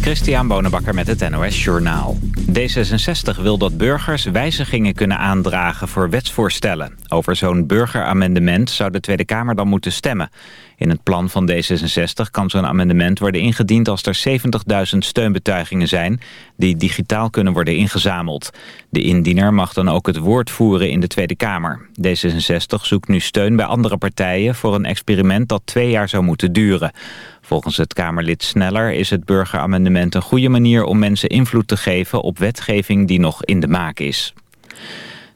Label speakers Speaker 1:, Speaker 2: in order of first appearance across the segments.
Speaker 1: Christian Bonenbakker met het NOS Journaal. D66 wil dat burgers wijzigingen kunnen aandragen voor wetsvoorstellen. Over zo'n burgeramendement zou de Tweede Kamer dan moeten stemmen. In het plan van D66 kan zo'n amendement worden ingediend als er 70.000 steunbetuigingen zijn die digitaal kunnen worden ingezameld. De indiener mag dan ook het woord voeren in de Tweede Kamer. D66 zoekt nu steun bij andere partijen voor een experiment dat twee jaar zou moeten duren. Volgens het Kamerlid Sneller is het burgeramendement een goede manier om mensen invloed te geven op wetgeving die nog in de maak is.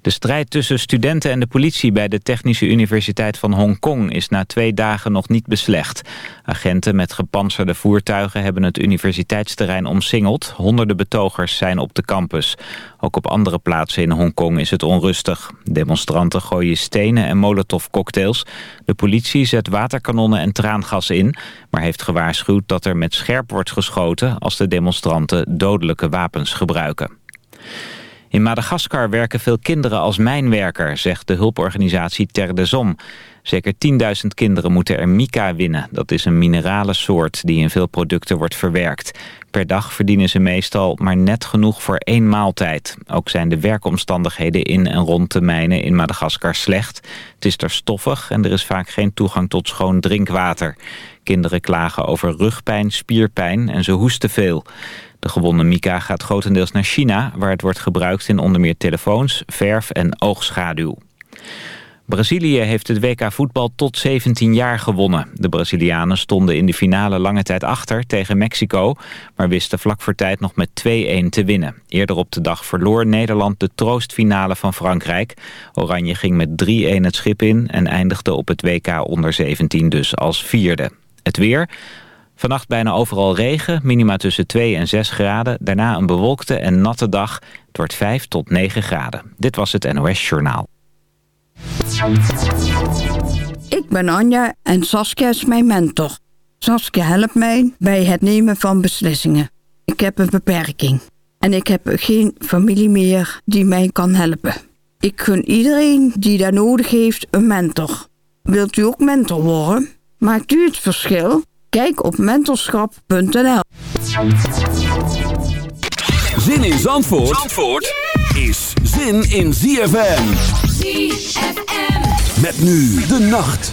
Speaker 1: De strijd tussen studenten en de politie bij de Technische Universiteit van Hongkong is na twee dagen nog niet beslecht. Agenten met gepantserde voertuigen hebben het universiteitsterrein omsingeld. Honderden betogers zijn op de campus. Ook op andere plaatsen in Hongkong is het onrustig. Demonstranten gooien stenen en molotovcocktails. De politie zet waterkanonnen en traangas in, maar heeft gewaarschuwd dat er met scherp wordt geschoten als de demonstranten dodelijke wapens gebruiken. In Madagaskar werken veel kinderen als mijnwerker, zegt de hulporganisatie Ter de Zom. Zeker 10.000 kinderen moeten er mica winnen. Dat is een minerale soort die in veel producten wordt verwerkt. Per dag verdienen ze meestal maar net genoeg voor één maaltijd. Ook zijn de werkomstandigheden in en rond de mijnen in Madagaskar slecht. Het is er stoffig en er is vaak geen toegang tot schoon drinkwater. Kinderen klagen over rugpijn, spierpijn en ze hoesten veel. De gewonnen mica gaat grotendeels naar China... waar het wordt gebruikt in onder meer telefoons, verf en oogschaduw. Brazilië heeft het WK voetbal tot 17 jaar gewonnen. De Brazilianen stonden in de finale lange tijd achter tegen Mexico... maar wisten vlak voor tijd nog met 2-1 te winnen. Eerder op de dag verloor Nederland de troostfinale van Frankrijk. Oranje ging met 3-1 het schip in... en eindigde op het WK onder 17 dus als vierde. Het weer... Vannacht bijna overal regen, minima tussen 2 en 6 graden. Daarna een bewolkte en natte dag. Het wordt 5 tot 9 graden. Dit was het NOS Journaal.
Speaker 2: Ik ben Anja en Saskia is mijn mentor. Saskia helpt mij bij het nemen van beslissingen. Ik heb een beperking. En ik heb geen familie meer die mij kan helpen. Ik gun iedereen die daar nodig heeft een mentor. Wilt u ook mentor worden? Maakt u het verschil? Kijk op mentorschap.nl
Speaker 3: Zin in Zandvoort, Zandvoort is zin in ZFM. ZFM. Met nu de nacht.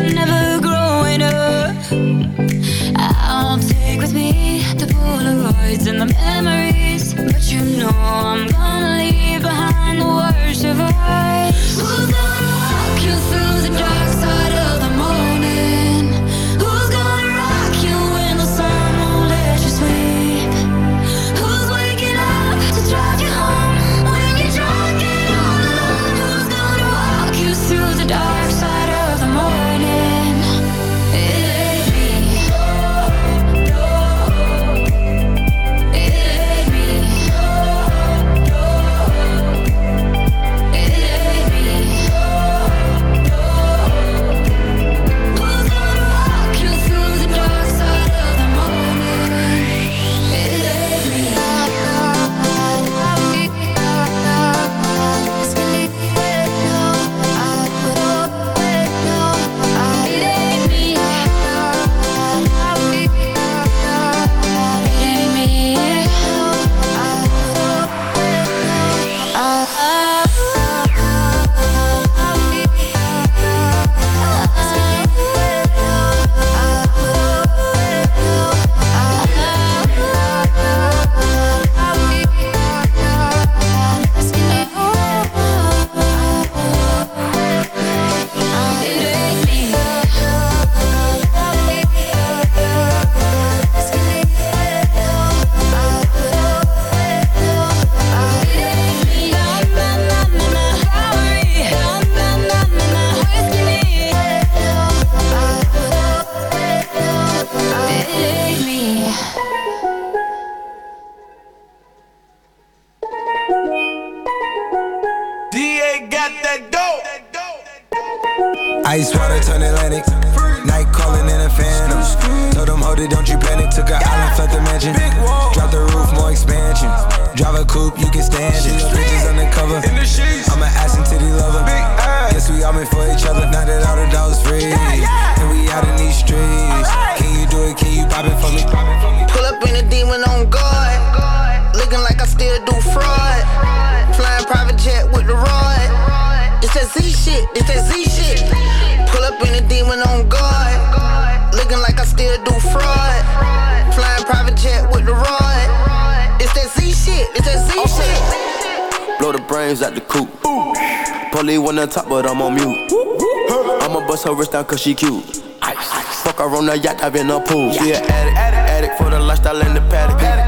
Speaker 4: Never
Speaker 5: Told them, hold it, don't you panic. Took an island, left the mansion. Drop the roof, more expansion. Drive a coupe, you can stand it. Bridges undercover. I'm an ass and titty lover. big Guess we all meant for each other. Now that all the dogs free. And we out in these streets. Can you do it? Can you pop it for me?
Speaker 6: Pull up in a demon on guard. Looking like I still do fraud. Flying private jet with the rod. It's that Z shit, it's that Z shit.
Speaker 7: Brains out the coop. Polly on top, but I'm on mute. I'ma bust her wrist down cause she cute. Fuck her on the yacht, I've been a pool. Yeah, addict, addict, addict for the lifestyle and the paddock.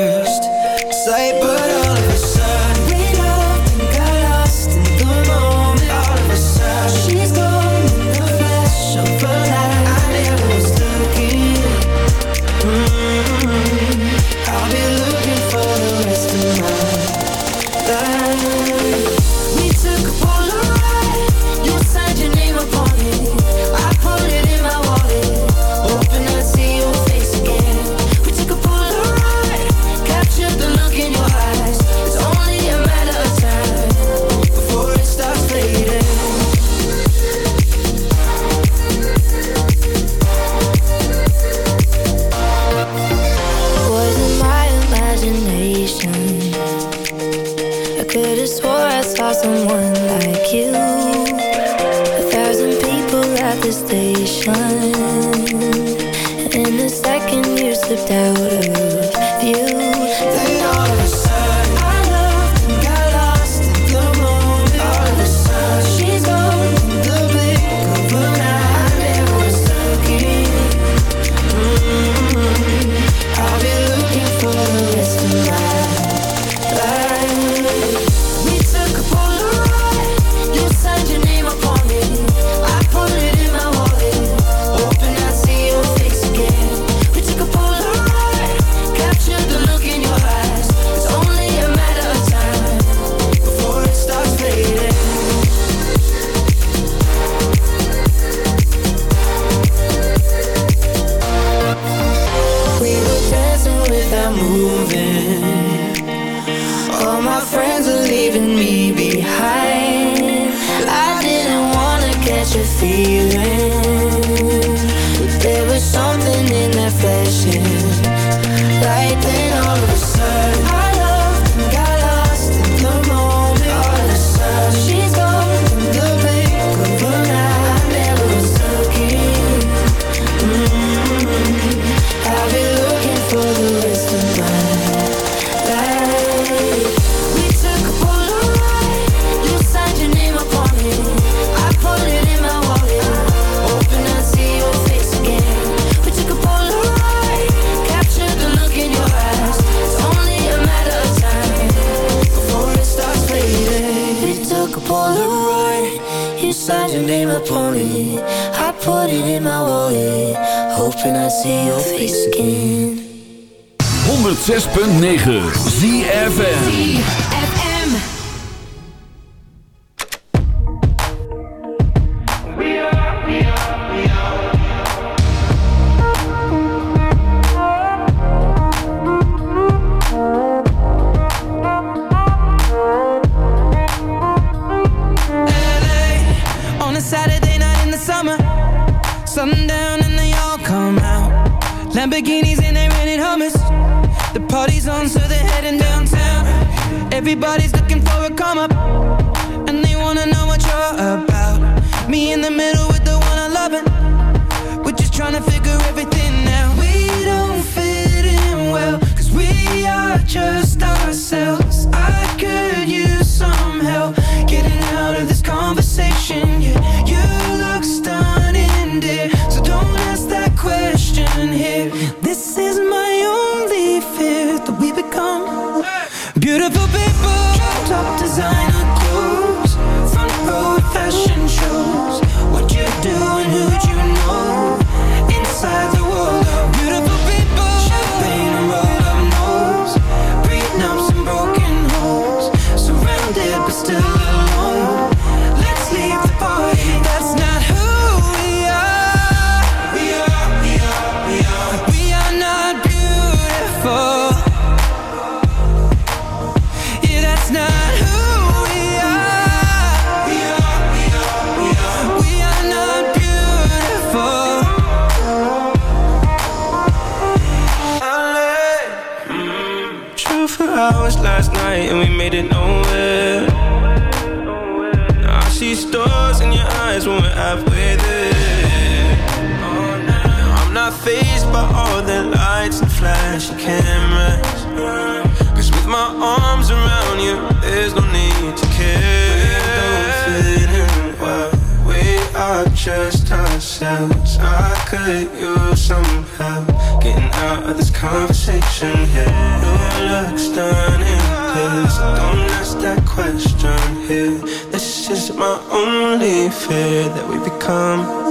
Speaker 8: when I see your face again.
Speaker 9: 106.9 ZFN
Speaker 10: conversation here.
Speaker 3: No looks done in this. Don't ask that question here. This is my only fear that we become.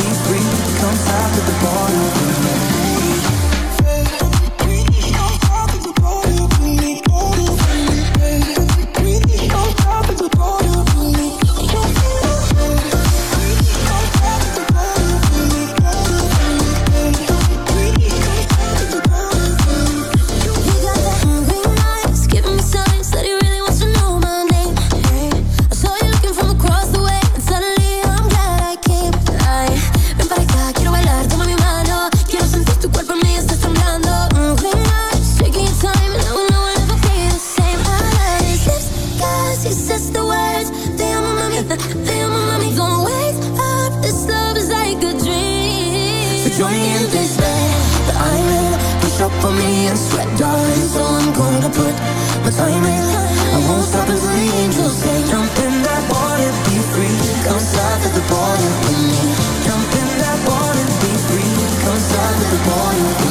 Speaker 10: after to the
Speaker 8: born of the
Speaker 11: join in this bed that I'm in Push up on me and sweat, darling So I'm gonna put my time in. I won't stop until the angels sing Jump in that water, be free. Come south of the border with me. Jump in that water, be free. Come south of the border